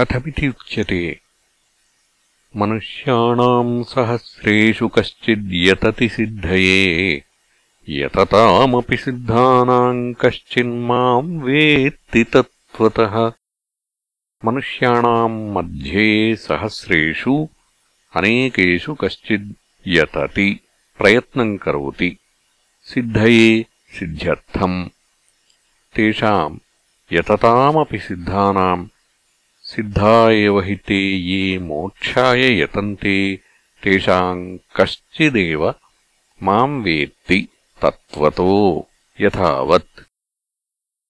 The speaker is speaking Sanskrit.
कथमिति उच्यते मनुष्याणाम् सहस्रेषु कश्चिद्यतति सिद्धये। यततामपि सिद्धानाम् कश्चिन्माम् वेत्ति तत्त्वतः। मनुष्याणाम् मध्ये सहस्रेषु अनेकेषु कश्चिद् यतति प्रयत्नम् करोति। सिद्धये सिद्ध्यर्थम्। तेषाम् यततामपि सिद्धानाम् सिद्धा एव हि ते ये मोक्षाय यतन्ते तेषाम् कश्चिदेव माम् वेत्ति तत्त्वतो यथावत्